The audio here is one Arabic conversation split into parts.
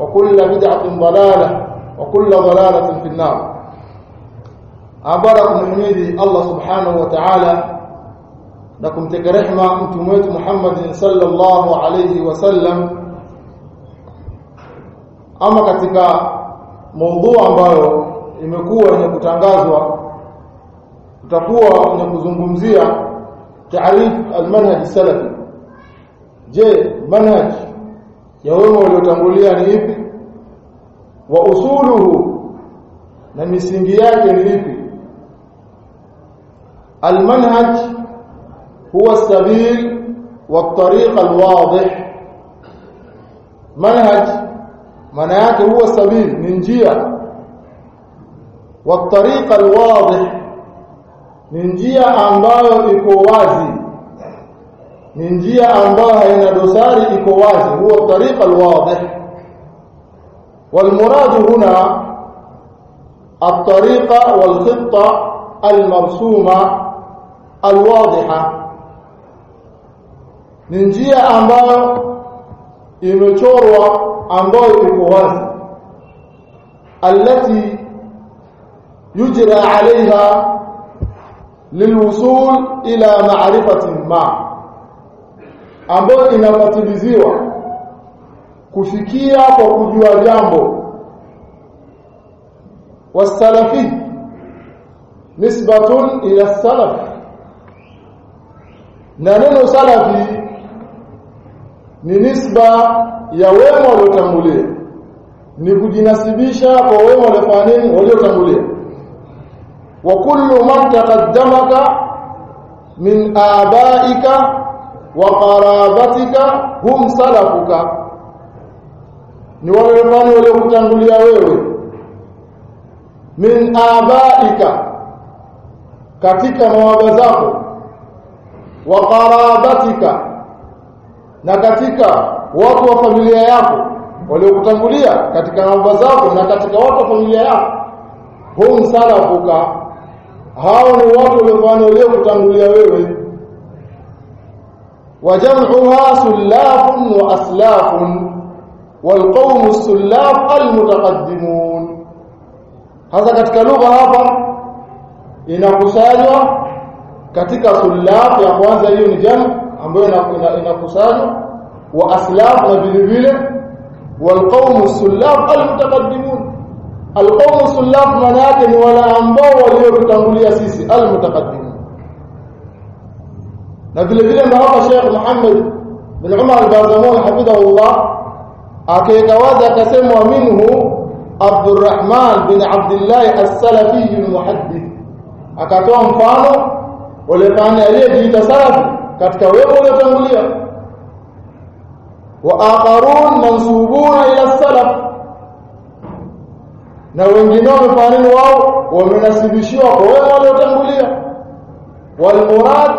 وكل بدعه ضلاله وكل ضلاله في النار abara kumhimidi Allah subhanahu wa ta'ala na kumteka rehema mtume wetu Muhammad sallallahu alayhi wasallam ama katika mada ambayo imekuwa yenye kutangazwa tutakuwa kwenye kuzungumzia taarif almanhaj salafi je manhaj ya wema waliotangulia ni ipi wa usuluhu. Na misingi yake ni lipi almanhaj huwa sabil wa tariq alwadih. Manhaj maana yake huwa sabil ni njia. Wa tariq alwadih ni njia ambayo iko wazi. Ni njia ambayo haina dosari iko wazi. Huwa tariq alwadih. والمراد هنا الطريقة والخطة المرسومة الواضحة. من جهة أمبال إمتوروا أمبال إكوهاز التي يجرى عليها للوصول إلى معرفة ما. أمبال إنما kufikia kwa kujua jambo. Wasalafi nisbatun ila salaf. Na neno salafi ni nisba ya wema waliotangulia. Ni kujinasibisha kwa wema waliofanya nini? Waliotangulia. Wa kullu man taqaddamaka min abaika wa qarabatika hum salafuka ni wale wale waliokutangulia wewe. Min abaika katika mawaba zako. Wa qarabatika na katika watu wa familia yako waliokutangulia katika mawaba zako na katika watu wa familia yako. Hum salafuka hao ni watu waliofanya waliokutangulia wewe. Wa jam'uha sullafun wa aslafun والقوم السلاب المتقدمون. هذا كتك لغة هذا؟ إنكسادوا كتك سلاب يقوان زيون جمع إنكسادوا وأسلاب نبيل والقوم السلاب المتقدمون. القوم السلاب مناكن ولا أنبوا وليو بتنولي أسيسي المتقدمون. نبيل بيلا ما شيخ محمد بن عمر البازمون حفظه الله. Wazi akasema minhu Abdurrahman bin Abdullah as-Salafi al-Muhaddith akatoa mfano walifanya aliyejiita salafi katika wema waliotangulia wa akharun mansubuna ila salaf na wengine wamefanya wao wamenasibishiwa kwa wema waliotangulia walmurad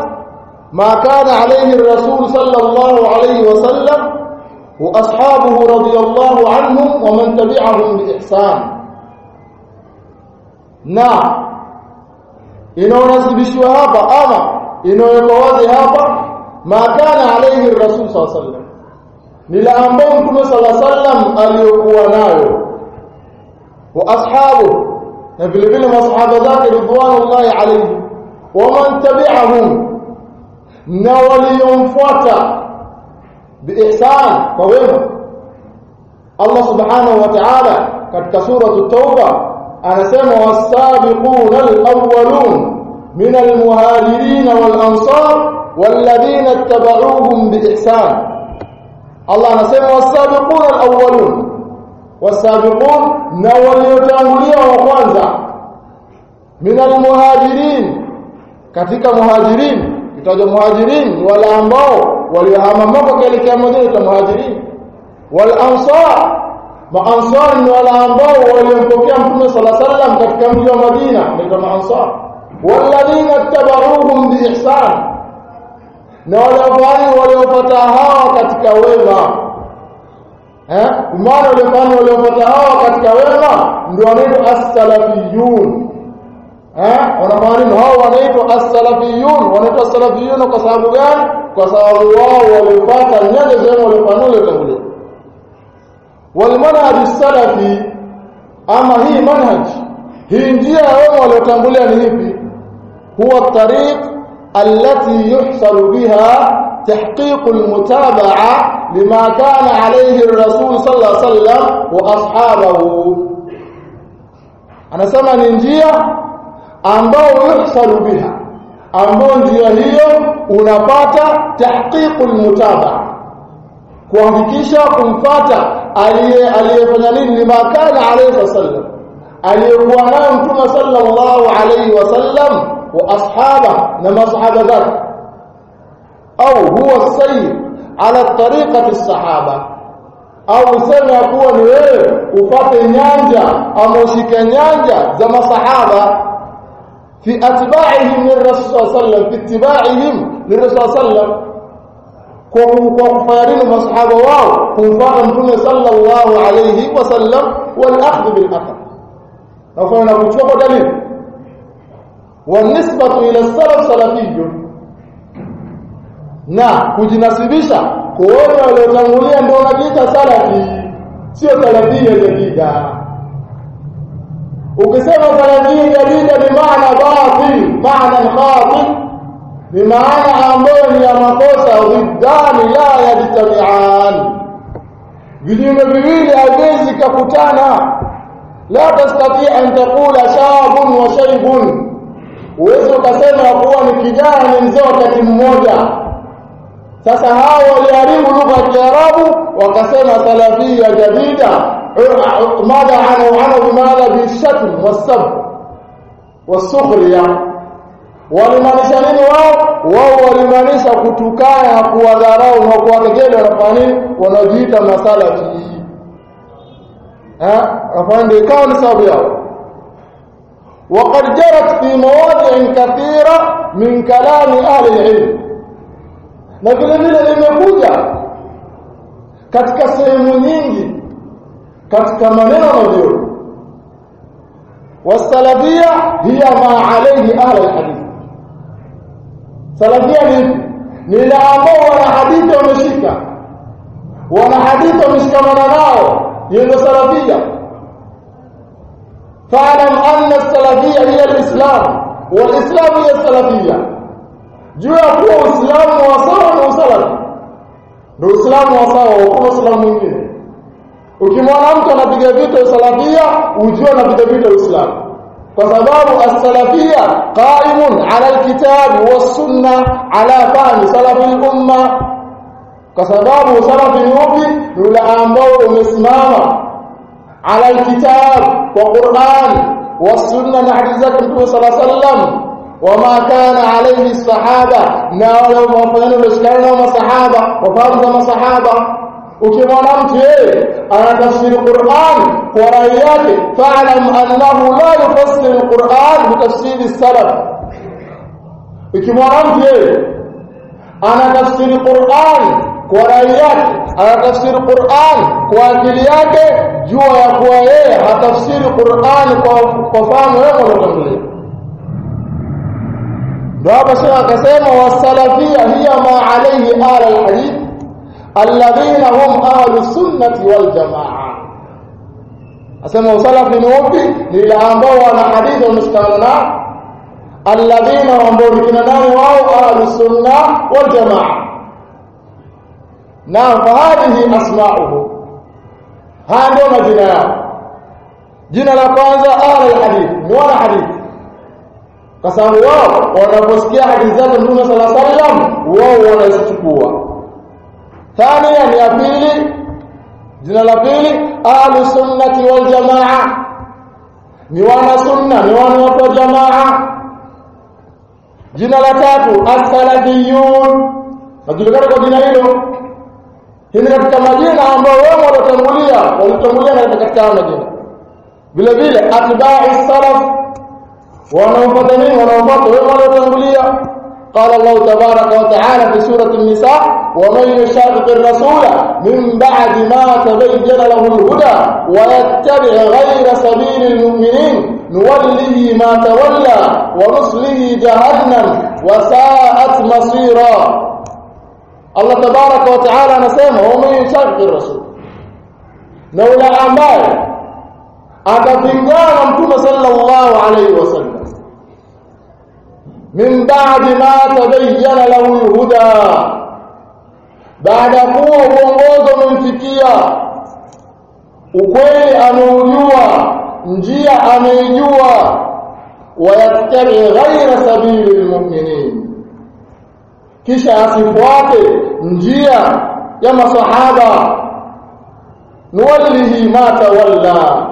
ma kana alayhi ar-rasul sallallahu alayhi wasallam وأصحابه رضي الله عنهم ومن تبعهم بإحسان. نعم إنه نسبش هذا أما آه. إنه يقواد هذا ما كان عليه الرسول صلى الله عليه وسلم. للأنبون كل صلى الله عليه وسلم أن يكون وأصحابه. نبيل بلهم أصحاب ذاك رضوان الله عليه. ومن تبعهم. نولي ينفوته بإحسان قوما الله سبحانه وتعالى كتك سورة التوبة أنا سمع السابقون الأولون من المهاجرين والأنصار والذين اتبعوهم بإحسان. الله سَمِعَ السابقون الأولون. والسابقون نولي تأولي وقوانزا من المهاجرين كتك مهاجرين كتك مهاجرين والأنبار. Waliohama Makka kuelekea Madina muhajirin wal ansar maansar ni wale ambao waliompokea mtume sala sallam katika mji wa Madina ndio maansar. Walladhina tabauhum biihsan. Na wale ambao waliopata hawa katika wema. Eh? Maana wale ambao waliopata hawa katika wema ndio wanaitwa as-salafiyun. Eh? Wanamaanisha hao wanaitwa as-salafiyun. Wanaitwa as-salafiyun kwa sababu gani kwa sababu wao walipata nyanja zao walifanua tangulia والمنهج السلفي اما هي منهج هي njia wao waliotangulia ni ipi huwa الطريق التي يحصل بها تحقيق المتابعه لما كان عليه الرسول صلى الله عليه وسلم واصحابه anasema ni njia ambayo yuhsalu biha ambayo njia hiyo unapata tahqiqul mutaba. Kuhakikisha kumfata aliye aliyefanya nini? Ni kana alayhi wasallam. Aliyekuwa nayo mtume sallallahu alayhi wasallam wa ashaba na masahaba zake. Au huwa sayyid ala tariqati sahaba. Au useme kuwa ni wewe upate nyanja ama ushike nyanja za masahaba في أتباعهم للرسول صلى الله عليه وسلم في اتباعهم للرسول صلى الله عليه وسلم كم فارين مصحابه كم فارين صلى الله عليه وسلم والأخذ بالأخذ نفعنا بشوق دليل والنسبة إلى السلف سلفي نا كجنا سبيشا كوانا لو أن دونا جيتا سلفي سيو سلفي يجيدا ukisema salafia jadida ni maana batil maana khatir ni maana ambayo ni ya makosa riddani la yajtami'an. Vinyume viwili haviwezi kukutana. La tastati an taqula shabun wa shaybun. Uwezo ukasema kuwa ni kijana ni mzee wakati mmoja. Sasa hao waliharibu lugha ya Kiarabu wakasema salafia jadida mada anu anu bimadha bishatm wasab wasukhriya walimaanisha nini wao wao walimaanisha kutukana kuwadharau na kuwategea wanafanya nini wanajiita masalafi eh wanafanya ndio ikawa ni sababu yao وقد جرت في مواضع كثيرة من كلام أهل العلم na vile vile imekuja katika sehemu nyingi katika maneno mazuri wasalafia hiya ma alayhi ahli alhadith salafia ni ni ile ambao wana hadithi wameshika wana hadithi wameshikamana nao hiyo ndio salafia fa'lam anna salafia hiya alislam walislam hiya salafia jua kuwa uislamu wa sawa na usalafi ndio uislamu wa sawa hakuna uislamu mwingine ukimwona mtu anapiga vita usalafia ujue anapiga vita uislamu kwa sababu as-salafia qa'imun 'ala al-kitabi was-sunnah 'ala fahmi salafi al-umma kwa sababu salafi ni upi ni ule ambao umesimama 'ala al-kitab wa Qur'an was-sunnah na hadithi zake Mtume sallallahu alaihi wasallam wama kana alayhi as-sahaba na wale wafanyao mashikano na masahaba wafahamu za masahaba وكما علمت أنا تفسير القرآن ورأياته. فأعلم أنه لا يفسر القرآن بتفسير السلف. وكما علمت أنا تفسير القرآن ورأياته. أنا تفسير القرآن وأكلياته. جوا يقوى إيه؟ هتفسير القرآن وفاهم إيه ورغم إيه ذا بشيء هي ما عليه آل الحديث. Alladhina hum ahlu sunnati wal jamaa. Asema usalafi ni upi? Ni ile ambao wana hadithi wameshikamana na alladhina ambao ni wao? Ahlu sunna wal jamaa. Na fahadihi asma'uhu. Haya ndio majina yao. Jina la kwanza ahlu alhadith ni wana hadithi kwa sababu wao wanaposikia hadithi zake Mtume alaihi wasallam wao wanazichukua ni ya pili jina la pili ahlu sunnati wal jamaa ni wana sunna ni wana watu wa jamaa jina la tatu as-salafiyun najulikana kwa jina hilo hili katika majina ambayo wao wanatangulia walitangulia katika majina vile vile atba'i salaf wanaopata nini wanaopata wao wanatangulia قال الله تبارك وتعالى في سورة النساء ومن يشاقق الرسول من بعد ما تبين له الهدى ويتبع غير سبيل المؤمنين نوله ما تولى ونصله جهنم وساءت مصيرا. الله تبارك وتعالى نسمع ومن يشاقق الرسول. نولى أعمال akapingana mtume sallallahu alaihi wasallam min ba'di ma tabayyana lahu alhuda baada kuwa uongozo umemfikia ukweli anaujua njia ameijua wayattabi ghaira sabili almu'minin kisha asifuate njia ya masahaba nuwallihi ma tawalla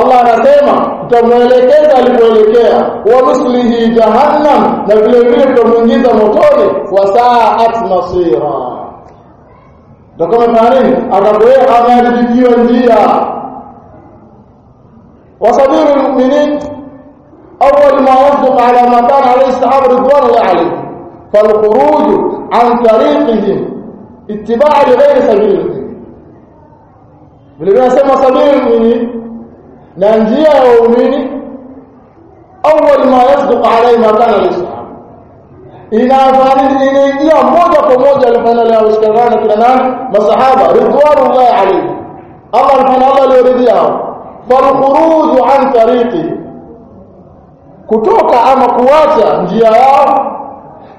Allah anasema tutamuelekeza alipoelekea wa nuslihi jahannam na vile vile tutamuingiza motoni wa sa'at masira ndio kama nini akapoea ameharibikiwa njia وسبيل المؤمنين أول ما يصدق على ما كان عليه الصحابة رضوان الله عليهم فالخروج عن طريقهم اتباع لغير سبيل المؤمنين بالذي يسمى سبيل المؤمنين na njia ya waumini awwal ma yasduq alayhi ma kana lisahaba inafanya inaingia moja kwa moja alifanya leo ushikamana kila nani? Masahaba ridwanullahi alayhi Allah alifanya Allah aliyoridhia falkhuruj an tariqi. Kutoka ama kuacha njia yao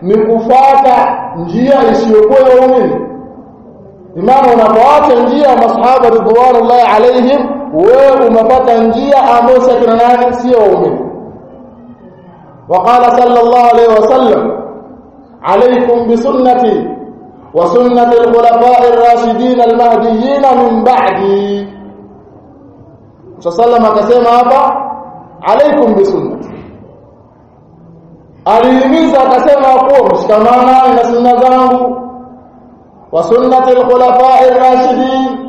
ni kufuata njia isiyokuwa ya waumini. Imana unapoacha njia masahaba ridwanullahi alayhim wewe umepata njia ambayo si kina nani sio waumini وقال صلى الله عليه وسلم عليكم بسنتي وسنة الخلفاء الراشدين المهديين من بعدي صلى akasema hapa عليكم بسنتي alihimiza akasema kuwa mshikamana na sunna zangu wa sunnati al-khulafa'i ar-rashidin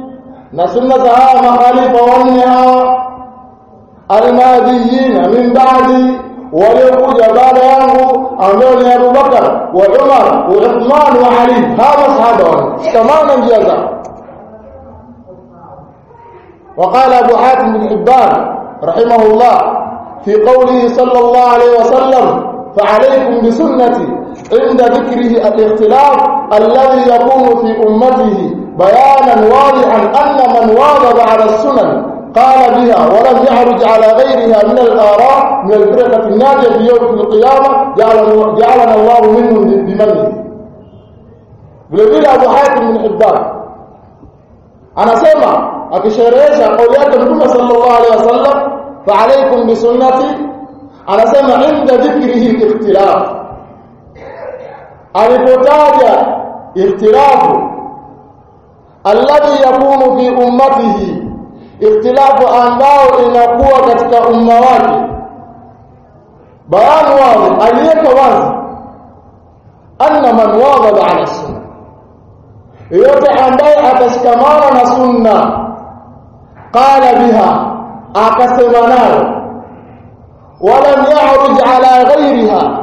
waliokuja baada yangu ambao ni Abu Bakar wa Umar wa Uthman wa Ali hawa sahaba shikamana njia zao وقال ابو حاتم بن حبان رحمه الله في قوله صلى الله عليه وسلم فعليكم بسنتي عند ذكره الاختلاف الذي يكون في امته بيانا واضحا أن من واظب على السنن قال بها ولم يعرج على غيرها من الآراء من الفرقة الناجية في يوم القيامة جعلنا الله منه بمنه ولبيل أبو حاتم من حبار أنا سمع أكشريش أقوليات المنة صلى الله عليه وسلم فعليكم بسنتي. أنا سمع عند ذكره الاختلاف. أريكو تابع اختلافه. الذي يكون في أمته اختلاف أنه إلى قوة كأمواته أمواته بيان واضح. أليك واضح؟ أن من واضح على السنة. يتحدى أتسكمار سنة قال بها أكسبنا ولم يعرج على غيرها.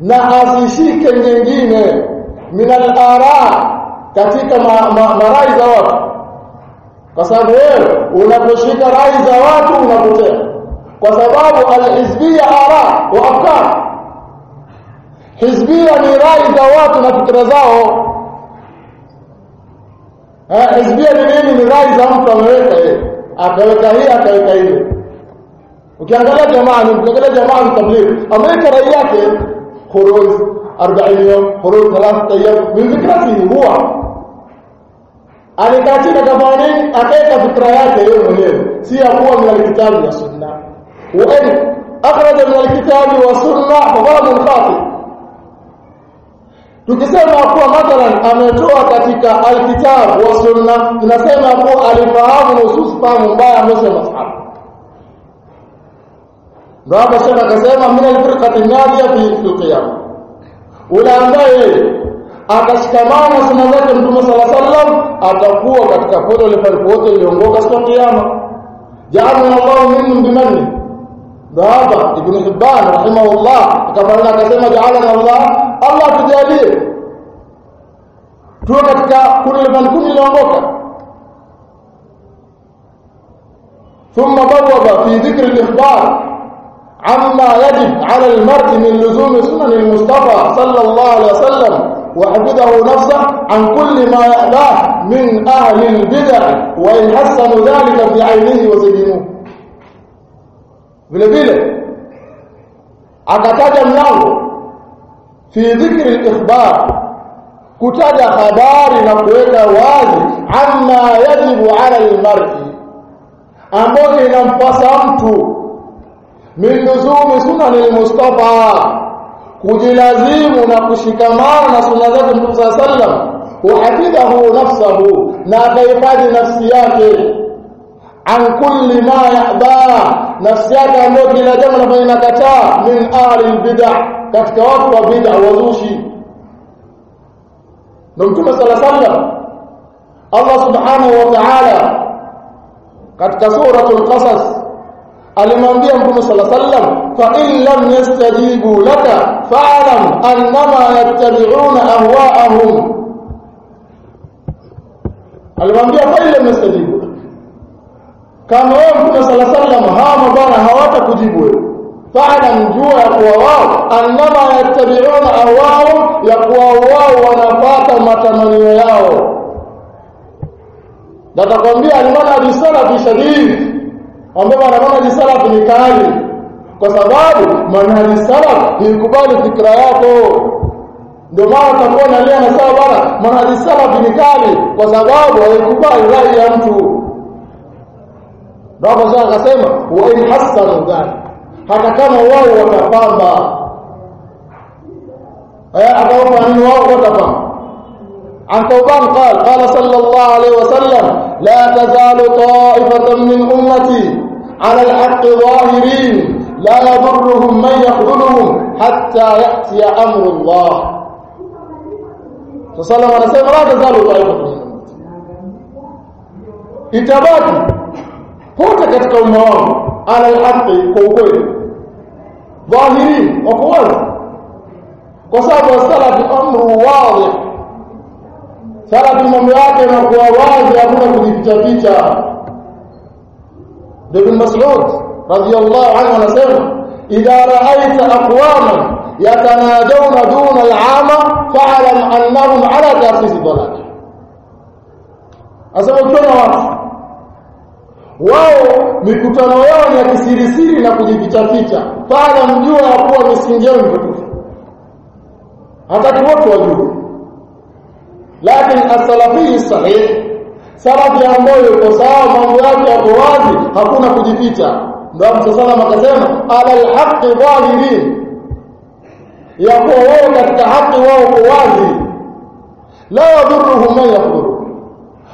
نأسيشيك الجنجين من الآراء. katika ma, ma, marai za watu kwa sababu wewe unaposhika rai za watu unapotea kwa sababu alhizbia ara wa afkar hizbia ni rai za watu na fikra zao eh hizbia ni nini ni rai za mtu ameweka yeye akaweka hii akaweka ile ukiangalia jamaa ni ukiangalia jamaa ni tabligh ameweka rai yake khuruj 40 يوم خروج ثلاثة أيام من فكرته هو alikaa kabani akaeka fikra yake yeye mwenyewe. Si ya kuwa min wa sunna. Wa in akhraja min alkitabi wa sunna fa munqati. Tukisema kuwa mathalan ametoa katika alkitabu wa sunna tunasema kuwa alifahamu nusus fahamu mbaya ambazo masahaba ndio hapo shaka akasema min alfirqati nadiya fi fil qiyam ule ambaye akashikamana sunna zake mtume sala sallam atakuwa katika pote ile pote iliongoka siku ya kiyama ja'alna Allahu minhum bimanni hapa ibn Hibban rahimahullah akafanya akasema ja'alana Allah Allah tujalie tuwe katika kundi la kundi liongoka ثم بوب في ذكر الإخبار عما يجب على المرء من لزوم سنن المصطفى صلى الله عليه وسلم واحفظه نفسه عن كل ما يأباه من أهل البدع وإن حسن ذلك في عينه وسجنوه بلبيلة أكتاجا منه في ذكر الإخبار كتاجا خبار نقويت واجد عما يجب على المرء أمضي نفسه من نزوم سنن المصطفى kujilazimu na kushikamana na sunna zake Mtume صلى sallam wahafidhahu nafsahu na akahifadhi nafsi yake. An kulli ma yahda nafsi yake ambayo kila jambo anafanya nakataa min ahli bid'ah katika watu wa bid'ah wazushi ndio Mtume صلى sallam Allah subhanahu wa ta'ala katika suratul qasas alimwambia Mtume sala sallam fa in lam yastajibu laka fa'lam annama yattabi'una ahwa'ahum. Alimwambia fa in lam yastajibu kama wewe Mtume sala sallam hawa mabwana hawatakujibu wewe. Fa'lam jua ya kuwa wao annama yattabi'una ahwa'ahum ya kuwa wao wanapata matamanio yao. Natakwambia alimana bisalafi shadid ambao wanaona salafi ni kali kwa sababu manhaji salaf ilikubali fikra yako ndio maana utakuwa nalia na sawa bana manhaji salafi ni kali kwa sababu haikubali rai ya mtu ndio sasa akasema wa in hasanu dhalik hata kama wao watapamba eh akaomba nini wao watapamba عن ثوبان قال قال صلى الله عليه وسلم لا تزال طائفة من أمتي على الحق ظاهرين لا يضرهم من يخذلهم حتى يأتي أمر الله صلى الله عليه وسلم لا تزال طائفة من أمتي itabaki wote katika umma wangu ala alhaqi kwa ukweli dhahirin wako wazi kwa sababu salafi amru wadih salafi mambo yake yanakuwa wazi hakuna kujificha ficha ibn Mas'ud radiyallahu anhu anasema idha ra'aita aqwaman yatanajawna duna al'ama fa'lam annahum ala tasisi dhalal asema ukiona watu wao mikutano yao ni ya kisirisiri na kujificha ficha fa'lam mjua ya kuwa misingi yao ni hataki watu wajue lakini as-salafi sahih salafi ambayo yuko sawa mambo yake yako wazi hakuna kujificha ndio msalama akasema ala al-haqqi zahirin ya kuwa wao katika haki wao kwa wazi la yadhurruhum man yakhdhuru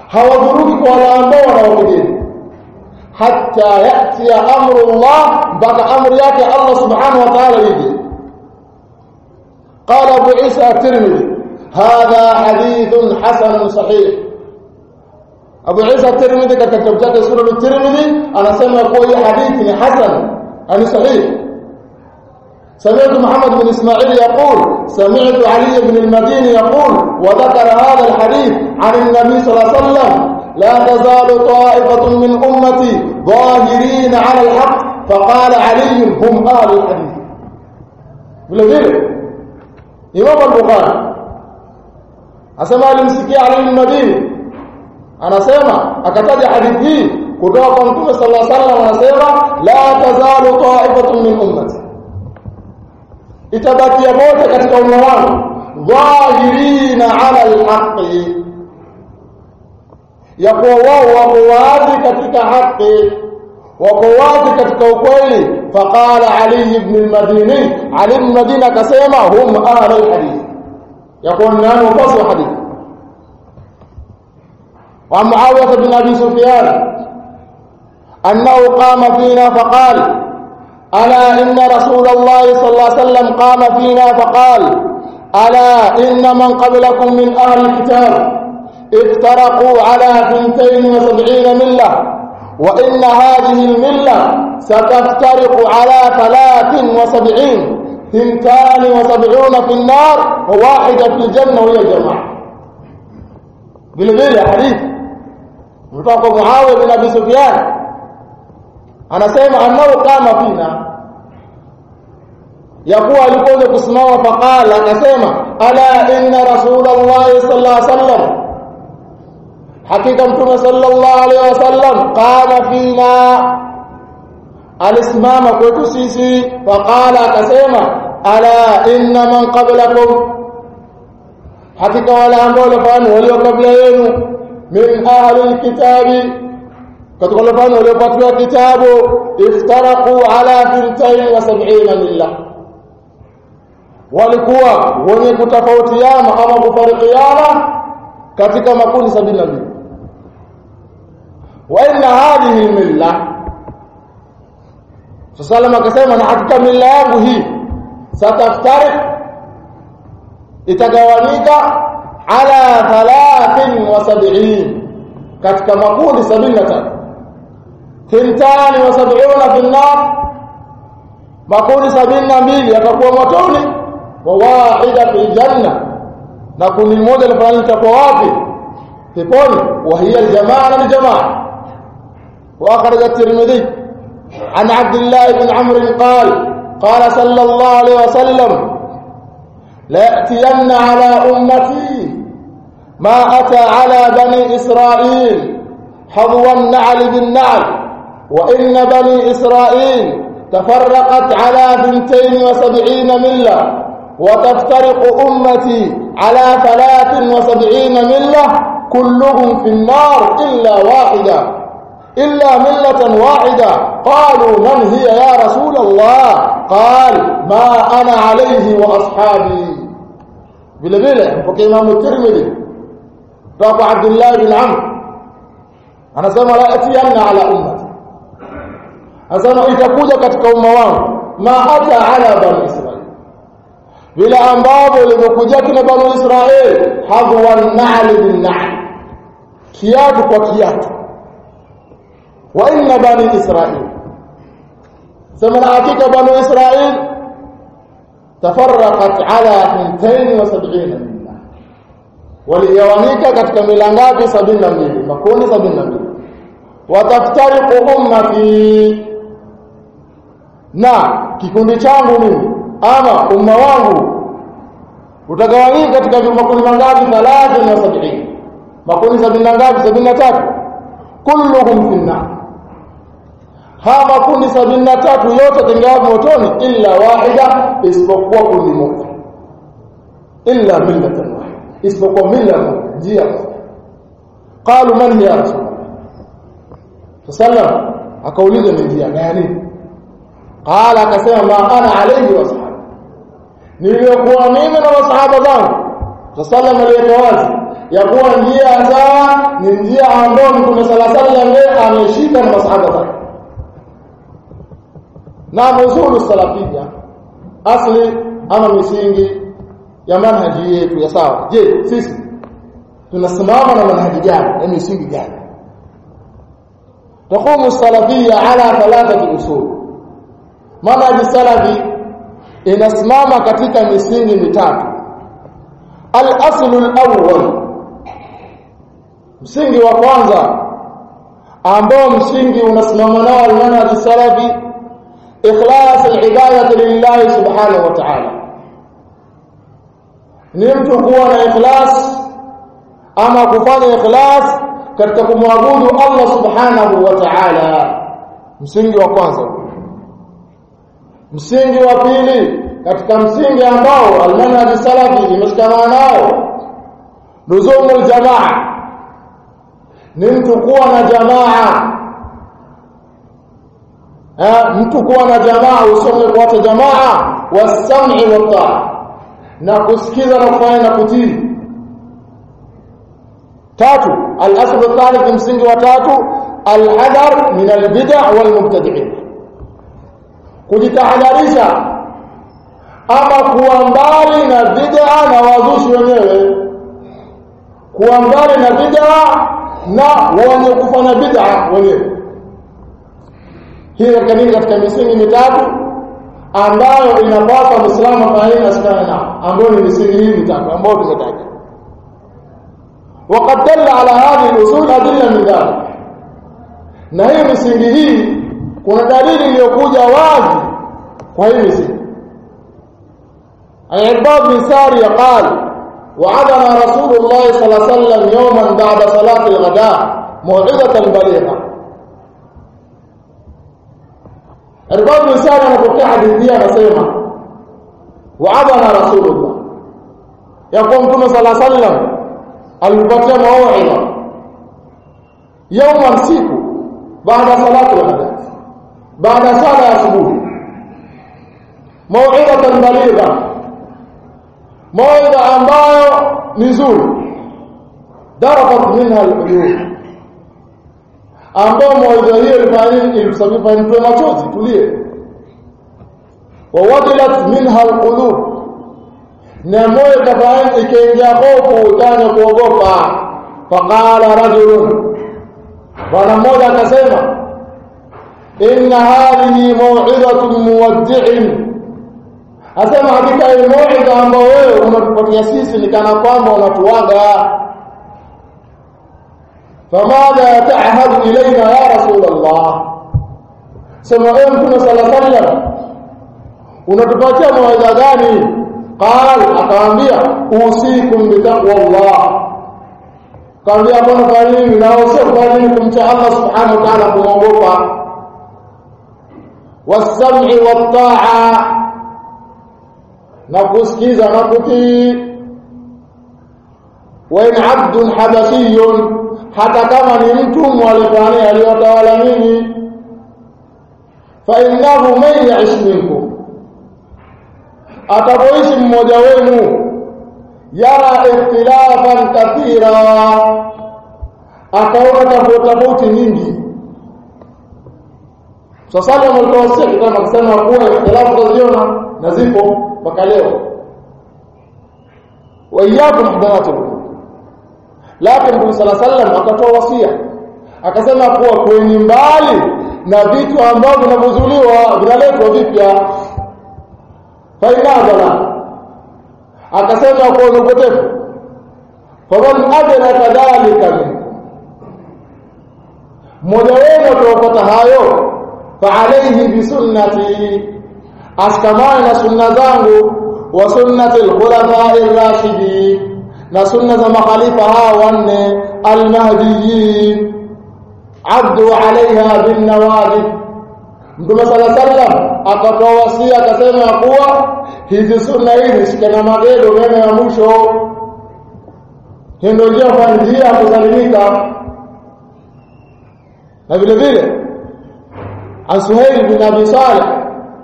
hawadhuruki kwa wale ambao wanawapigeni hatta yati amru Allah mpaka amri yake Allah subhanahu wa ta'ala ije قال ابو عيسى الترمذي هذا حديث حسن صحيح أبو عيسى الترمذي kitabu chake sura at-Tirmidhi anasema kuwa hii hadithi ni hasan ani sahih سمعت محمد بن إسماعيل يقول سمعت علي بن المديني يقول وذكر هذا الحديث عن النبي صلى الله عليه وسلم لا تزال طائفة من أمتي ظاهرين على الحق. فقال علي هم أهل الحديث. بالذي Imam al-Bukhari asema alimsikia Ali al-Madini anasema akataja hadithi hii kutoka kwa Mtume sallallahu alaihi wasallam anasema la tazalu ta'ifatun min ummati. Itabakia moja katika umma wangu dhahirina ala al-haqqi. Ya kuwa wao wako wazi katika haki wako wazi katika ukweli. Faqala ali ibn al-madini ali ibn madini akasema hum ahli al-hadith. Yakun nani wafasi wa hadithi wa muawiyah bin abi sufyan annahu qama fina faqala ألا إن رسول الله صلى الله عليه وسلم قام فينا فقال ألا إن من قبلكم من أهل الكتاب افترقوا على ثنتين وسبعين ملة وإن هذه الملة ستفترق على ثلاث وسبعين ثنتان وسبعون في النار وواحدة في الجنة. وهي الجماعة بالبيل حديث متوقع معاوية بن أبي سفيان anasema anao kama fina ya kuwa alipoanza kusimama faqala akasema ala inna rasulullah sallallahu alaihi wasallam hakika mtume sallallahu alaihi wasallam qama fina alisimama kwetu sisi faqala akasema ala inna man qablakum hakika wale ambao walio kabla yenu min ahli alkitabi katika wale waliopatiwa kitabu iftaraku ala 72 milla walikuwa wenye kutofautiana ama kufarikiana katika makundi 72 wa inna hadhihi milla sallama akasema na hakika milla yangu hii sataftari itagawanyika على ثلاث وسبعين. كتك مقود سبيلة ثنتان وسبعون في النار. مقود سبيلة ميل. يتقوى متوني وواحدة في الجنة. نكون المودة لفلان تقوافي تقول وهي الجماعة للجماعة وأخرج الترمذي عن عبد الله بن عمر قال قال صلى الله عليه وسلم لا على أمتي. ما أتى على بني إسرائيل حظو النعل بالنعل وإن بني إسرائيل تفرقت على ثنتين وسبعين ملة وتفترق أمتي على ثلاث وسبعين ملة كلهم في النار إلا واحدة إلا ملة واحدة. قالوا من هي يا رسول الله؟ قال ما أنا عليه وأصحابي. vile vile mpokea Imam Tirmidhi kutoka Abdullah bin Amr anasema la atiyanna ala ummati anasema itakuja katika umma wangu ma ata ala bani Israil vile ambavyo limekuja kina bani Israil hadwa an-na'l bin-na'l kiatu kwa kiatu wa inna bani Israil sema na hakika bani Israil tafarraqat ala 72 waligawanyika katika mila ngapi sabini na mbili makundi 72 wataftari mbili wataftariku ummati na kikundi changu mimi ama umma wangu utagawanyika katika makundi mangapi thalathini na sabini. Makundi sabini na ngapi? sabini na tatu. Kulluhum finnar hawa makundi sabini na tatu yote tengawa motoni illa wahida isipokuwa kundi moja illa millatan isipokuwa mila njia. Qalu man ya rasul? Sallam akauliza ni njia gani? Qala akasema ma ana alayhi wa sahaba niliyokuwa mimi na masahaba zangu. Sallam aliyetawazi ya kuwa njia sawa ni njia ambayo mtume sala alayhi wasallam ameshika na masahaba zake. Na usulu salafia asli ama misingi ya manhaji yetu ya sawa. Je sisi tunasimama na manhaji gani? Yaani na misingi gani? Taqumu salafia ala thalathati usul. Manhaji salafi inasimama katika misingi mitatu. Al-aslu al-awwal msingi wa kwanza ambao msingi unasimama nao al-manhaj salafi ikhlas al-ibadati lillahi subhanahu wa ta'ala ni mtu kuwa na ikhlas ama kufanya ikhlas katika kumwabudu Allah subhanahu wa ta'ala. Msingi wa kwanza. Msingi wa pili katika msingi ambao almanhaj salafi imeshikamana nao luzumul jamaa. Ni mtu kuwa na jamaa. Eh, mtu kuwa na jamaa usome kuacha jamaa wasam'i wa taa na kusikiza na kufanya na kutii. Tatu al-asl thalith msingi wa tatu al-hadar min al-bid'a wal mubtadi'in kujitahadharisha ama kuwa mbali na bid'a na wazushi wenyewe. Kuwa mbali na bid'a na wenye kufanya bid'a wenyewe. Hiyo kanini katika misingi mitatu ambayo inapaswa Muislamu afanye asikane nao ambayo ni misingi hii mitatu ambayo tumetaja وقد دل على هذه الاصول ادله من ذلك na hii misingi hii kuna dalili iliyokuja wazi kwa hii misingi Al-Irbad bin Sariya قال وعدنا رسول الله صلى الله عليه وسلم يوما بعد صلاة الغداء موعظة بليغة alikuwa Musa anapokea hadithi anasema wa'adana rasulullah. Ya kwa mtume sallallahu alaihi wasallam alimpatia mawaidha yauma siku baada salatu al-adha baada sala ya asubuhi. Mawaidha baligha mawaidha ambayo ni nzuri. Darabat minha al-uyub. Ambao mauidha hiyo ilifanya ilisababisha mtu machozi tulie. Wawadilat minha alqulub. Na moyo kafanya ikaingia hofu ikaanza kuogopa. Faqala rajulun. Bwana mmoja akasema inna hadhihi maw'idhatun muwaddi'in. Asema hakika hii mauidha ambayo wewe unatupatia sisi ni kana kwamba unatuaga. فماذا تعهد إلينا يا رسول الله؟ سمعين كنا صلى الله عليه وسلم ونتفاتي موعدة داني قال أقام بي أوصيكم بتقوى الله. قال بي أبونا فاليم لا اوصيكم فاليمكم جاء الله سبحانه وتعالى بمبوطة والسمع والطاعة. نقص كيزا نقطي وإن عبد حبشي hata kama ni mtumwa alifanya aliyotawala nini fa innahu man ya'ish minkum atapoishi mmoja wenu yara ikhtilafan kathira akaona tofauti nyingi. Sasa mlitawasikia kama kusema kuwa ikhtilafu tunaziona na zipo mpaka leo. Wa iyyakum muhdathatul lakini Mtume sala sallam akatoa wasia. Akasema kuwa kweni mbali na vitu ambavyo vinavyozuliwa vinaletwa vipya. Fainadhala akasema kwa upotevu. Faman adra kadhalika mmoja wenu atawapata hayo fa alayhi bi sunnati, askamana na sunna zangu wa sunnati alkhulafai rashidin na sunna za makhalifa hawa wanne almahdiyin abdu alaiha bin nawajib Mtume sala sallam akatoa wasia akasema kuwa hizi sunna hizi shikana magego meno ya mwisho hiyo ndio kwa njia ya kusalimika na vile vile عن سهيل بن ابي صالح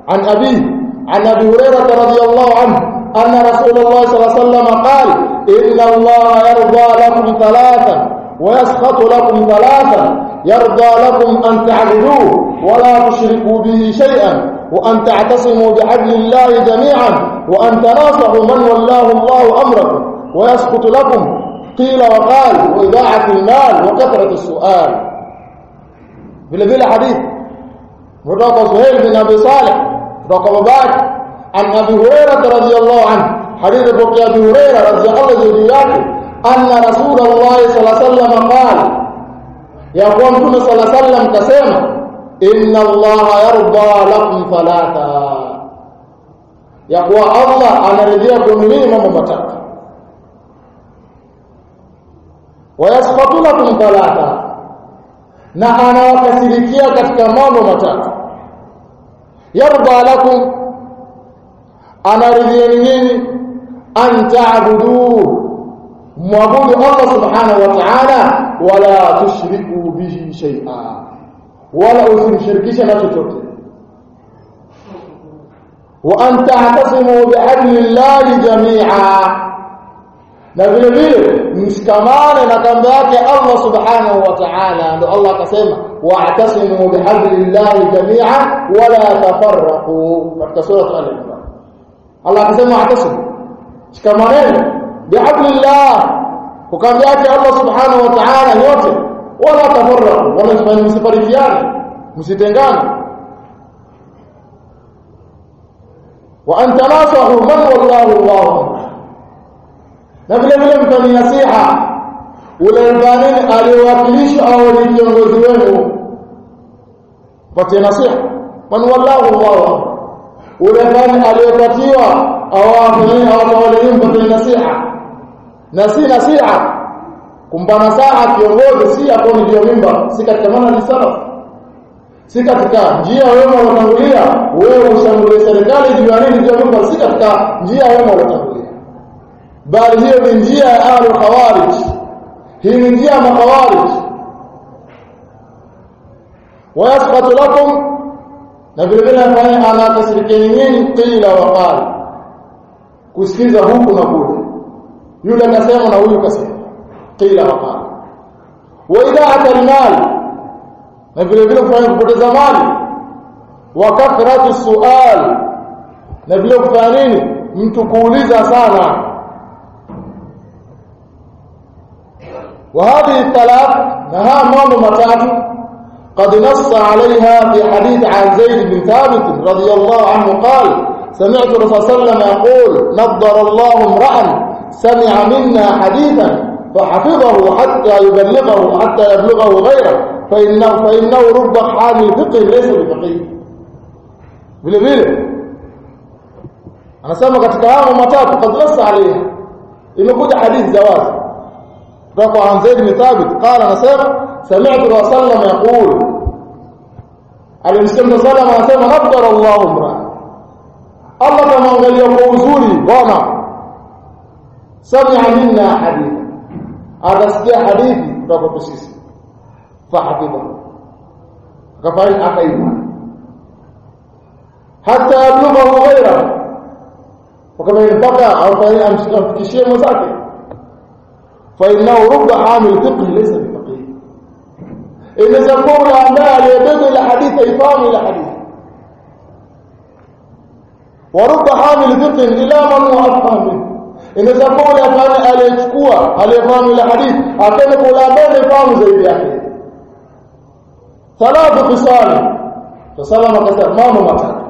عن ابيه عن ابي هريره رضي الله عنه أن رسول الله صلى الله عليه وسلم قال ان الله يرضى لكم ثلاثا ويسخط لكم ثلاثا يرضى لكم أن تعبدوه ولا تشركوا به شيئا وأن تعتصموا بحبل الله جميعا وأن تناصحوا من والله الله أمركم ويسقط لكم قيل وقال وإضاعة المال وكثرة السؤال. Vile حديث kutoka Suhail bin Abi Salih kutoka babake an Abi Hurairah radhiyallahu anhu hadithi kutoka Abi Hurairah radhiyallahu anhu yake anna Rasulullah sallallahu alaihi wasallam qala ya kuwa mtume وسلم sallam kasema inna يرضى yarda lakum thalatha ya kuwa Allah anaridhia kwenu mambo matatu wayasfatu lakum thalatha na anawakasirikia katika mambo matatu yarda lakum anaridhia nini an ta'budu mwabudu Allah subhanahu wa ta'ala wala tushriku bihi shay'a wala usimshirikishe na chochote wa an tahtasimu bihablillahi jami'a na vile vile mshikamane na kamba yake Allah subhanahu wa ta'ala ndio Allah akasema wa'tasimu bihablillahi jami'a wala tafarraqu katika sura al-imran Allah akasema wa'tasimu shikamaneni bi'adlillah. Kwa yake Allah subhanahu wa ta'ala yote. Wala tafarraqu. Wala msifarikiane. Msitengane. Wa an tanasahu man wallahu Allahu. Na vile vile mtani nasiha ule mbanini aliyowakilisha au ni kiongozi wenu. Patie nasiha. Man wallahu Allah ule mbani aliyopatiwa awafanyeni awatawaleni mpatie nasiha na si nasiha. Kumbana nasaha kiongozi si hapo ndio mimba. Si katika maana ni sawa. Si katika njia wema unatangulia wewe ushambulie serikali juu ya nini ndio mimba. Si katika njia wema unatangulia bali hiyo ni njia ya ahlul khawarij. Hii ni njia ya makhawarij wayasqatu lakum na vile vile afanya ana tasrikieni qila wa qala. Kusikiza huku na kule. Yule anasema na huyu kasema. Kila wakati wa idha'at al-mal. Na vile vile kwa kupoteza mali. Wa kathratu su'al. Na vile kufanya nini? Mtu kuuliza sana. Wa hadhihi thalath na haya mambo matatu. قد نص عليها في حديث عن زيد بن ثابت رضي الله عنه قال سمعت الرسول صلى الله عليه وسلم يقول نضر الله امرا سمع منا حديثا فحفظه حتى يبلغه حتى يبلغه غيره فإنه, فإنه رب حامل فقه ليس بفقيه. vile vile anasema katika matatu qad nassa alayha imekuja za wazi kutoka عن زيد بن ثابت. قال anasema سمعت رسول الله يقول الانسان صلى ما سمع قدر الله امره الله كما قال يا موزوري وأنا سمع منا حديث هذا سيدي حديث طب بسيس فحبيبا غفاي اقيم حتى يبلغه غيره. وكما يتبقى أو فهي امشي في شيء فإنه رب عامل ثقل لسبي inaweza kuwa ambaye aliyebeba ile hadithi ifahamu ile hadithi ورب حامل فقه إلى من هو افهم منه inaweza kuwa afanye aliyechukua aliyefahamu ile hadithi apende kula ambaye anafahamu zaidi yake thalathu khisal fasalama kasema mambo matatu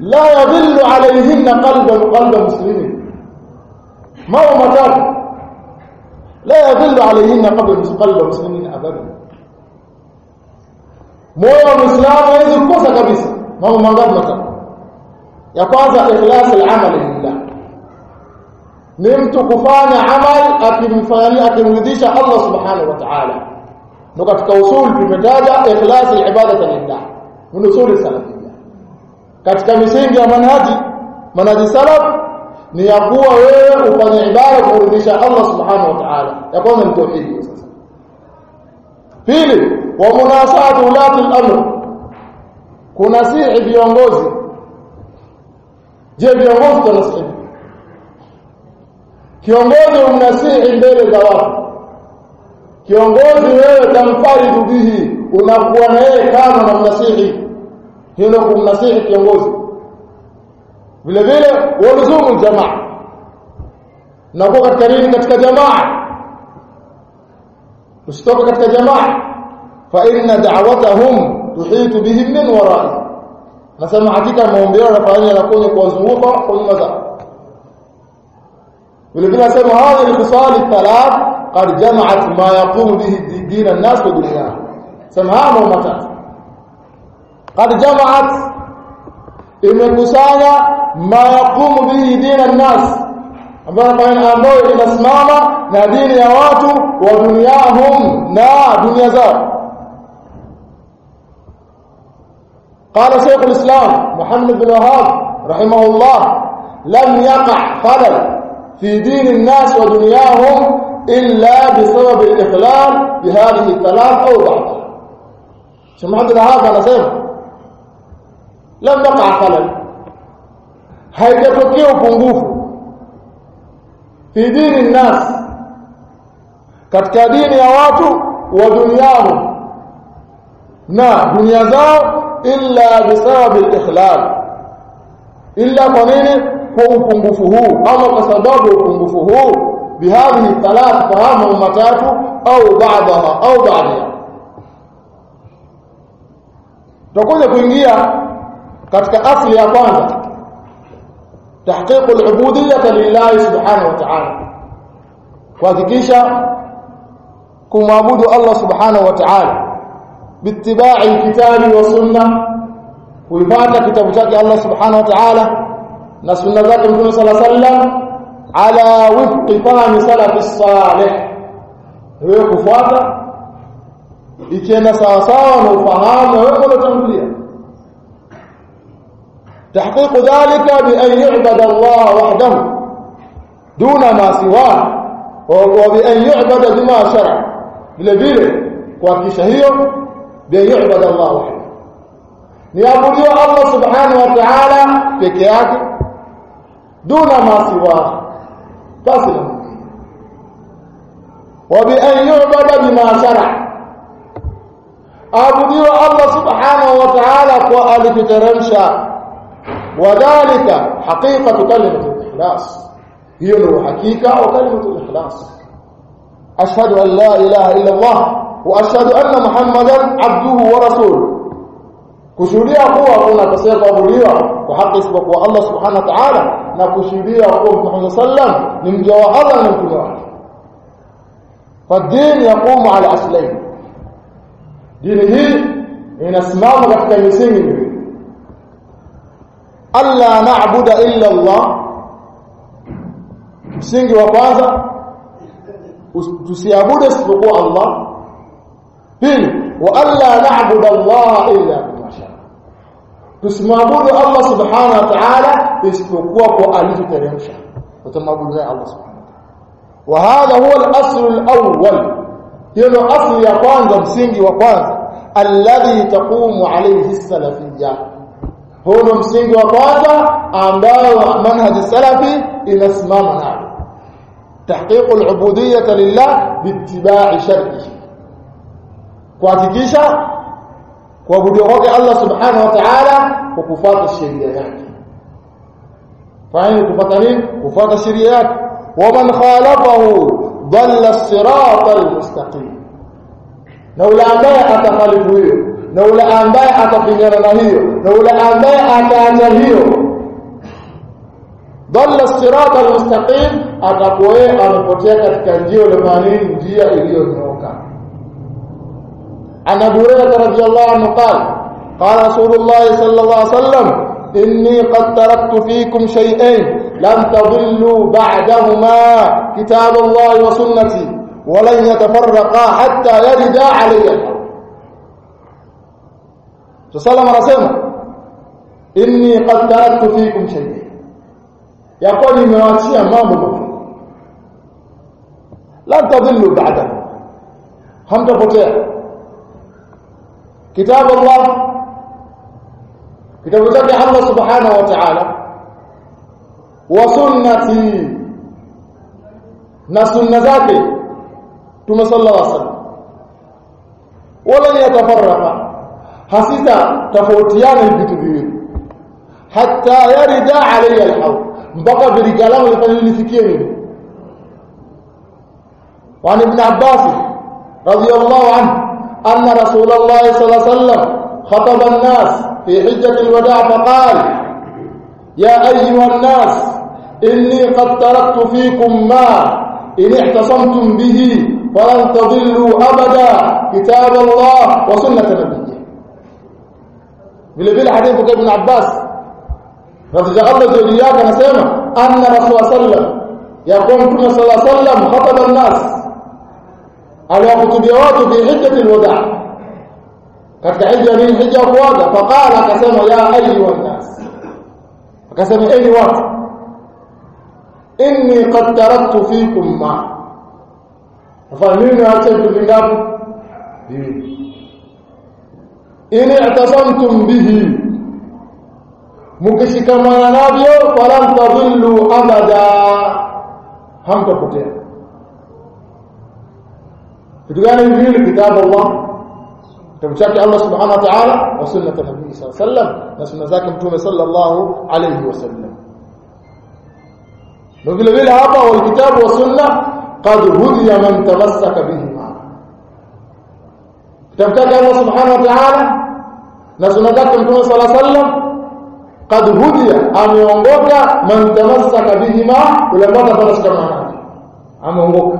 la yadhillu alayhinna qalban qalba muslimin mambo matatu la yadhillu alayhinna qalba muslimin abadan moyo wa muislamu hawezi kukosa kabisa. Mambo mangapi matatu ya kwanza ikhlas al-amal lillah. Ni mtu kufanya amal akimfanyia akimridhisha Allah subhanahu wa ta'ala. Ndio katika usuli tumetaja ikhlas al-ibadati lillah. Ni usul salafia katika misingi ya manhaji manhaji salaf ni ya kuwa wewe ufanye ibada kuridhisha Allah subhanahu wa ta'ala. Ya kwanza ni tauhid sasa pili wa munasahatu ulati al-amr. Kunasihi viongozi. Je viongozi tunasihi kiongozi umnasihi mbele za watu. Kiongozi wewe tamfaridu bihi. Unakuwa na yeye kama na mnasihi. Hilo kumnasihi kiongozi. Vile vile waluzumu jamaa. Nakuwa katika nini? Katika jamaa استوقف كتا فإن دعوتهم تحيط بهم من وراء. نسمع حقيقه المؤمنين رفعني على كل قوزوقا قمذا ولكن اسمع هذه الخصال الثلاث قد جمعت ما يقوم به دين الناس ودنياهم سمعها ومتى قد جمعت إن المسانه ما يقوم به دين الناس. Ambayo ambayo inasimama na dini ya watu wa duniahum na dunia zao قال شيخ الإسلام محمد بن وهاب رحمه الله لم يقع خلل في دين الناس ودنياهم إلا بسبب الإخلال بهذه الثلاث أو بعضها سمعت هذا نسمع لم يقع خلل. haijatokea upungufu fi dini nnas katika dini ya watu wa duniani na dunia zao illa bisababi al-ikhlal. Illa kwa nini? Kwa upungufu huu ama kwa sababu upungufu huu bihadhihi thalath fahamu matatu au baadaha au baadhi tutakuja kuingia katika asli ya kwanza تحقيق العبودية لله سبحانه وتعالى. فاكيكيشا كم عبود الله سبحانه وتعالى باتباع الكتاب والسنة ويفاد كتاب شاك الله سبحانه وتعالى نسلنا ذاك صلى الله عليه وسلم على وفق فهم سلف الصالح. هو كفاتا لكي نساساوا نفهام ويقول تنبليه تحقيق ذلك بأن يعبد الله وحده دون ما سواه وبأن يعبد بما شرع لبيله شهير بأن يعبد الله وحده. نيابدي الله سبحانه وتعالى في كياته دون ما سواه. فصل وبأن يعبد بما شرع. أبدي الله سبحانه وتعالى وقال في وذلك حقيقة كلمة الإخلاص. هي له حقيقة وكلمة الإخلاص. أشهد أن لا إله إلا الله وأشهد أن محمدا عبده ورسوله. كشوليا هو أقول تصير أبوليا وحق يسبق الله سبحانه وتعالى. نكشوليا أقول محمد صلى الله عليه وسلم من جواهر من جواهر فالدين يقوم على أصلين. دينه هنا اسمامه تحت alla na'budu illa Allah msingi wa kwanza tusiabudu isipokuwa Allah pili wa alla na'budu Allah illa tusimwabudu Allah subhanahu wa ta'ala isipokuwa kwa alichoteremsha tutamwabudu naye Allah subhanahu wa hadha huwa al-asl al-awwal hiyo asli ya kwanza msingi wa kwanza alladhi taqumu alayhi salafiyya huo msingi wa kwanza ambao manhaj salafi inasimama nao tahqiq al-ubudiyyah lillah biittiba'i shar'ihi kuhakikisha kuabudu kwake Allah subhanahu wa ta'ala kwa kufuata sheria yake fahimu kufuata nini kufuata sheria yake waman khalafahu dhalla as-sirata al-mustaqim na ule ambaye atakhalifu hiyo na ule ambaye atapingana na hiyo na ule ambaye ataacha hiyo dhalla as-sirata al-mustaqim atakuwa amepotea katika njia ile njia iliyonyooka هريره رضي الله عنه قال قال رسول الله صلى الله عليه وسلم اني قد تركت فيكم شيئين بعدهما كتاب الله وسنتي ولن يتفرقا حتى يردا علي الحق فسلم رسول اني قد تركت فيكم شيئين يقول nimewachia mambo mawili lan tadillu ba'dahu hamtapotea kitabu Allah kitabu chake Allah subhanahu wa ta'ala wa sunnati na sunna zake Mtume sallallahu alaihi wasallam wala yatafarraqa hasita tofautiana vitu viwili hatta yarida alayya alhaw mpaka birigalamu lifanye lifikie mimi وعن ابن عباس رضي الله عنه أن رسول الله صلى الله عليه وسلم خطب الناس في حجة الوداع فقال يا أيها الناس إني قد تركت فيكم ما إن احتصمتم به فلن تضلوا أبدا كتاب الله وسنة نبيه. Vile vile hadithi kwa Ibn Abbas radhiya Allah juu yake anasema anna Rasul sallam sallallahu alaihi wasallam khataba an-nas aliwahutubia watu fi hijjati alwada katika hija ni hija kuaga faqala akasema ya ayuha nas akasema enyi watu inni qad taraktu fikum ma afanye nini aache vitu إن اعتصمتم به. مكشك من نبي فلن تضلوا أبدا. هم تقتل. فتقال يجيل كتاب الله. تمشاك الله سبحانه وتعالى وسنة النبي صلى الله عليه وسلم. نسمى ذاك متوم صلى الله عليه وسلم. نقول بالعطاء والكتاب والسنة قد هدي من تمسك به. تبتدي الله سبحانه وتعالى نسنتك صلى الله عليه وسلم قد هدي أن ينقوك من تمسك بهما ولماذا تمسك معنا أم ينقوك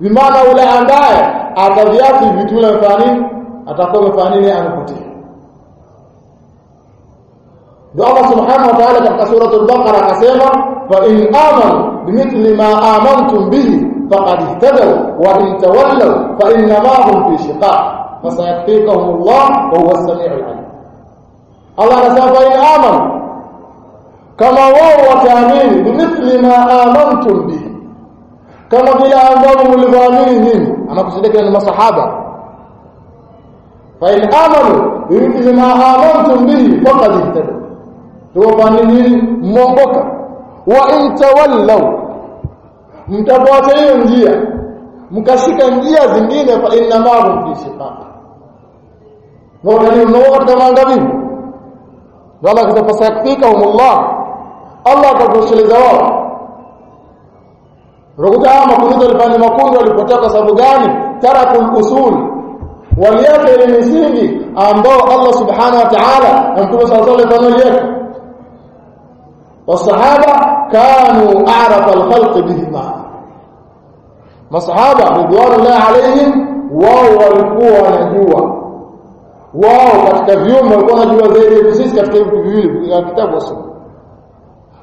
بمعنى أولا أن دائع أتبياتي بطول أتقول أتقوم الفانين أن يكوتي الله سبحانه وتعالى تبقى سورة البقرة كسيمة فإن آمنوا بمثل ما آمنتم به فقد اهتدوا وإن تولوا فإنما هم في شقاء fasayakfikahum Allah wa huwa as-sami'ul 'alim. Allah anasema fa in amanu kama wao wataamini bimithli ma amantum bihi kama vile ambavyo mlivyoamini nyinyi anakusindikana na masahaba. Fa in amanu bimithli ma amantum bihi faqad ihtadaw. Tuwafanye nini mmongoka wa in tawallaw mtapoacha hiyo njia mkashika njia zingine fa inna ma'hum fi shiqaq وہ نے نو کر دے مانگا بھی والا کہ تو پسکتی کہ اللہ اللہ کا دوست لے جاؤ رکو جا مقروض الفانی مقروض الفتح کا سبب گانی ترک الاصول وليات المسيح أمضوا الله سبحانه وتعالى أن تبص على صلى الله عليه والصحابة كانوا أعرف الخلق بهما ما الصحابة رضوان الله عليهم وهو القوة نجوه واو katika viumbe walikuwa najua zaidi kuliko sisi katika viumbe ya kitabu sunna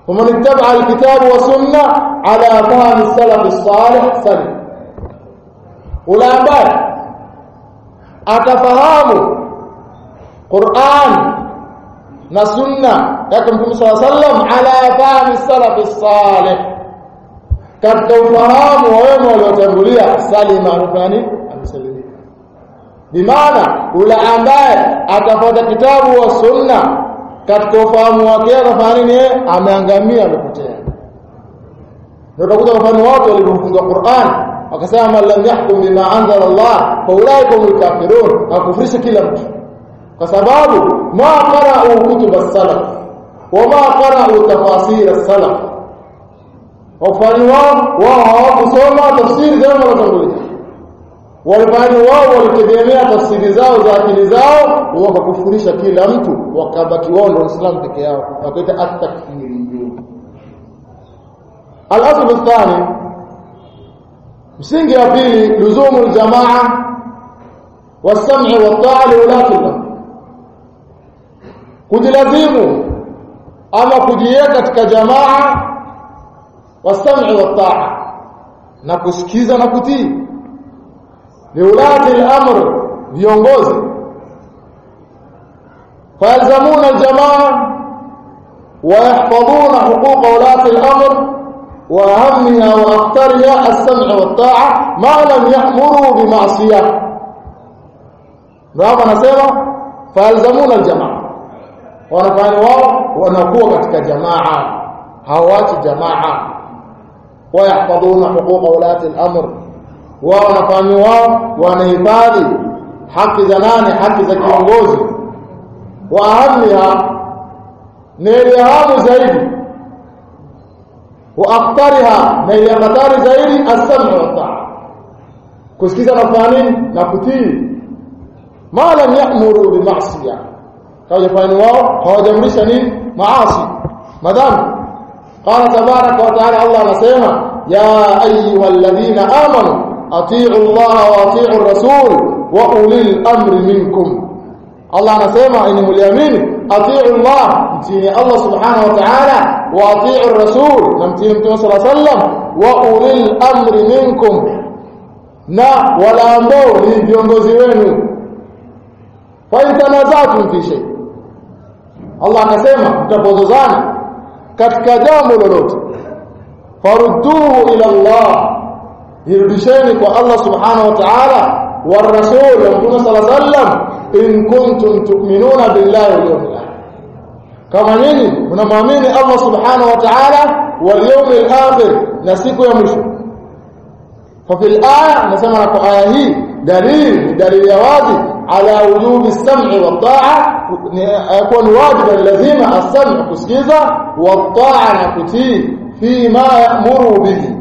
ومن اتبع الكتاب والسنة على فهم السلف الصالح سلم ولما اتفهموا قران والسنة كما قال صلى الله عليه وسلم على فهم السلف الصالح كتبوا فهموا وهم اللي تغوليا سلم يعني bimaana ule ambaye atafuata kitabu wa sunna katika ufahamu wake atafanya nini? Ameangamia amepotea. Ndio utakuta mfano watu walipofunga Qur'an wakasema man lam yahkum bima anzala Allah fa ulaika humul kafirun. Akufurisha kila mtu. Kwa sababu ma qara'u kutub as-salaf wa ma qara'u tafasir as-salaf. Wafani wao wao hawakusoma tafsiri za wanatangulia walifanya wao walitegemea tafsiri zao za akili zao wakakufurisha kila mtu wakabaki wao ndio Uislamu peke yao. Wakaita at-takfiriyun al-asl athani msingi wa pili luzumu al-jamaa was-sam'i wat-ta'a li kujilazimu ama kujiweka katika jamaa wasam'i wat-ta'a na kusikiza na kutii liulati al-amr viongozi فيلزمون الجماعه ويحفظون حقوق ولاة الامر واهمها واخطرها السمع والطاعه ما لم يأمروا بمعصيه. نعم نسمع فيلزمون الجماعه. wanafanya wao wanakuwa katika jamaa hawachi jamaa wayahfadhuna huquqa ulati al-amr wao wanafanya wao wanahifadhi haki za nani haki za kiongozi. Wa ahamiha ni hamu zaidi. Wa aktariha na ile hatari zaidi as-sam'u wa ta'a. Kusikiza nafanya na kutii. Ma lam ya'muru bi ma'siyah hawajafanya wao? Hawajamrisha nini? Maasi. Madhambi. Qala tabaraka wa taala Allah anasema ya ayyuhalladhina amanu أطيعوا الله وأطيعوا الرسول وأولي الأمر منكم. الله نسيما إنهم اليمين أطيعوا الله. نمتين الله سبحانه وتعالى وأطيعوا الرسول. نمتين صلى الله عليه وسلم. وأولي الأمر منكم. نا ولا أمدور لهم في أنجزيوين فإن تنازعتم في شيء. الله نسيما تبوزوزان كتكجام الولوت فردوه إلى الله. يرشانك الله سبحانه وتعالى والرسول صلى الله عليه وسلم إن كنتم تؤمنون بالله واليوم الآخر. كما نيني من مؤمن الله سبحانه وتعالى واليوم الآخر نسيكو يا مشو. ففي الآية نسمع لك آية دليل دليل يا واجب على وجوب السمع والطاعة. يكون واجبا لزيما السمع كسكيزا والطاعة نكتيه فيما يأمر به.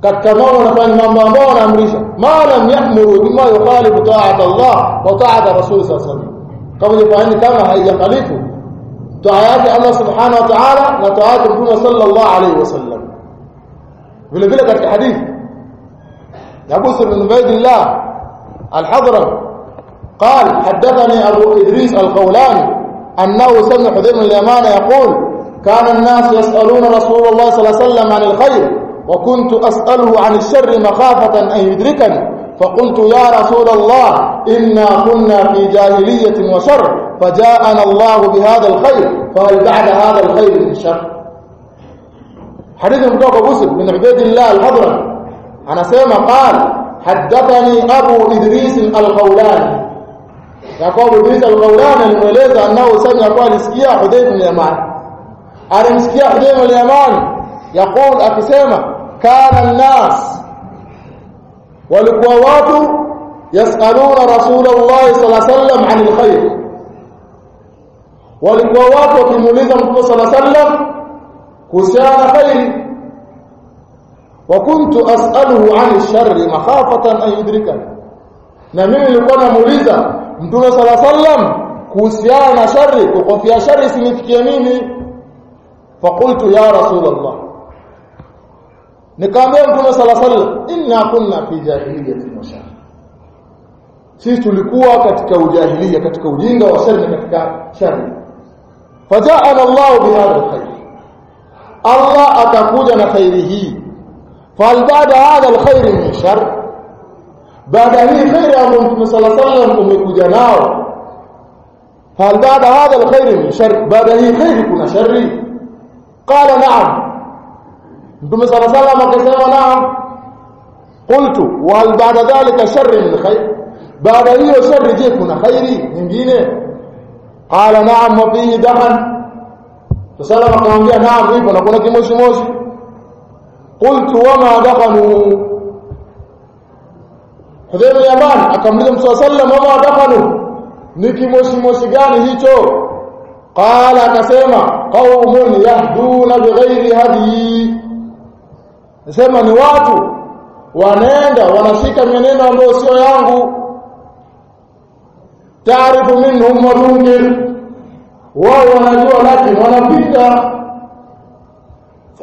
Katika mambo wanafanya mambo ambayo wanaamrisha ma lam ya'muru bima yukhalifu ta'ata Allah wa ta'ata Rasul sallallahu alaihi wasallam kama jifanyeni kama haijakhalifu taa yake Allah subhanahu wa ta'ala na taa Mtume sallallahu alaihi wasallam vile vile katika hadithi ya Busr bin Ubaydillah al-Hadrami قال حدثني أبو إدريس القولاني أنه سمع حذير اليمان يقول كان الناس يسألون رسول الله صلى الله عليه وسلم عن الخير وكنت أسأله عن الشر مخافة أن يدركني فقلت يا رسول الله إنا كنا في جاهلية وشر فجاءنا الله بهذا الخير فهل بعد هذا الخير من شر؟ حديث مدوك بسر بن عبيد الله الحضرم أنا سيما قال حدثني أبو إدريس القولاني يقول إدريس القولاني الموليزة أنه سمع قال اسكيا حديث اليمان. أنا مسكيا حديث اليمان؟ يقول أكسيما كان الناس والقوات يسألون رسول الله صلى الله عليه وسلم عن الخير. والقوات يملزم صلى الله عليه وسلم كسيان خير. وكنت أسأله عن الشر مخافة أن يدركه. نمين لكونا مليزة نتونا صلى الله عليه وسلم كسيان شر. وقفيا شر سنتكيميني فقلت يا رسول الله nikamwambia mtume sala sallam inna kunna fi jahiliyatin wa shar sisi tulikuwa katika ujahilia katika ujinga wa shari katika shari fajaana Allah bihadha alkhair Allah atakuja na khairi hii fal baada hadha alkhair min shar baada hii khairi ambayo mtume sala sallam umekuja nao fal baada hadha alkhair min shar baada hii khairi kuna shari qala na'am mtume sala salam akasema naam. Qultu wa hal ba'da dhalika sharri min khair baada hiyo sharri je kuna khairi nyingine? Qala naam wa fihi dahan. Salama akamwambia naam ipo na kuna kimoshi moshi. Qultu wama dakhanu Hudayma Yaman akamuliza Mtume sallam wama dakhanu ni kimoshi moshi gani hicho? Qala akasema qaumun yahduna bighairi hadi. Nasema ni watu wanaenda wanashika meneno ambayo sio yangu. Taarifu minhum wadunkir, wao wanajua lakini wanapita.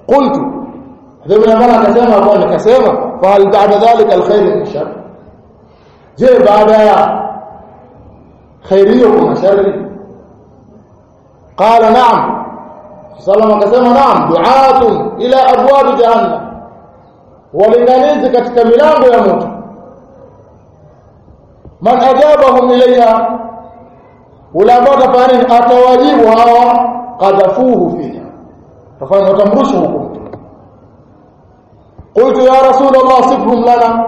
Qultu Ibn Umar akasema kwa nikasema fa hal ba'da dhalika alkhair min shar. Je, baada ya khair hiyo kuna shari? Qala na'am. Sallam akasema na'am du'atun ila abwab jahannam walinganizi katika milango ya moto. Man ajabahum ilayha ulambata fani atawajibu hawa qadhafuhu fiha. Tafanya watamrushu huko. Qultu ya rasul allah sifhum lana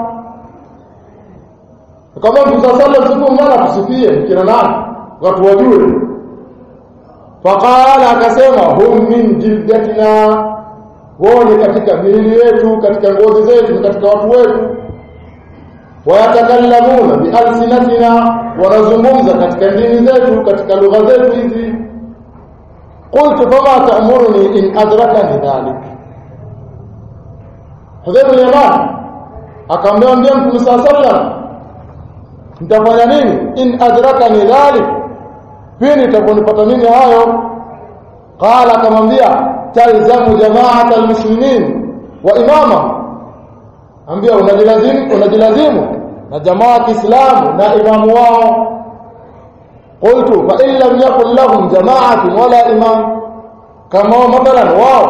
kama mtasalla sifhum lana tusifie kina nani? Watu wajue faqala akasema hum min jildatina wone katika miili yetu, katika ngozi zetu, katika watu wetu. Wayatakallamuna bialsinatina, wanazungumza katika ndimi zetu, katika lugha zetu hizi. Qultu fama ta'muruni in adrakani dhalik. Hudhaifa bin Yaman akamwambia Mtume saa sallam nitafanya nini in adrakani dhalik pindi nitaponipata nini hayo qala akamwambia تلزم جماعة المسلمين وإماما أنبياء ونجلزم ونجلزم نجماعة إسلام نائمام واو. قلت فإن لم يكن لهم جماعة ولا إمام. كما هو مثلا واو.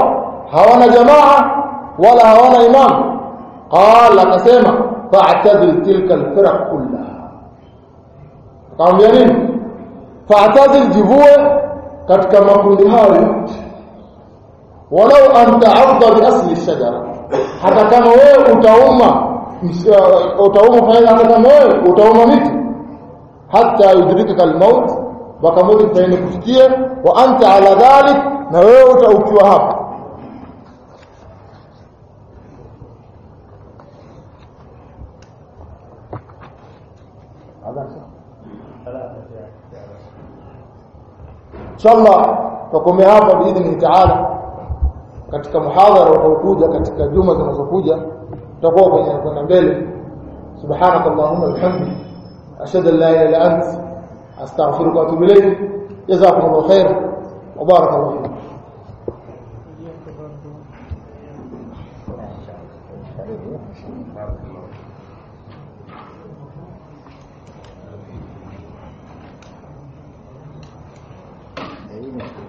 هون جماعة ولا هون إمام. قال لك سيما فاعتذل تلك الفرق كلها. قام يرين فاعتذل جبوه katika makundi hayo ولو أن تعض بأصل الشجرة حتى كما وين أتعوما أتعوما فهي حتى كما وين أتعوما ميت. حتى يدركك الموت وكموت فهي نفسكية وأنت على ذلك نوين أتعوكي وهاب إن شاء الله تقوم يا رب باذن الله تعالى. Katika muhadhara utakuja katika juma zinazokuja tutakuwa kwenye kwenda mbele subhanakallahumma bihamdik ashhadu an la ilaha illa ant astaghfiruka wa atubu ilayk jazakumullahu khair wa barakallahu fiik الله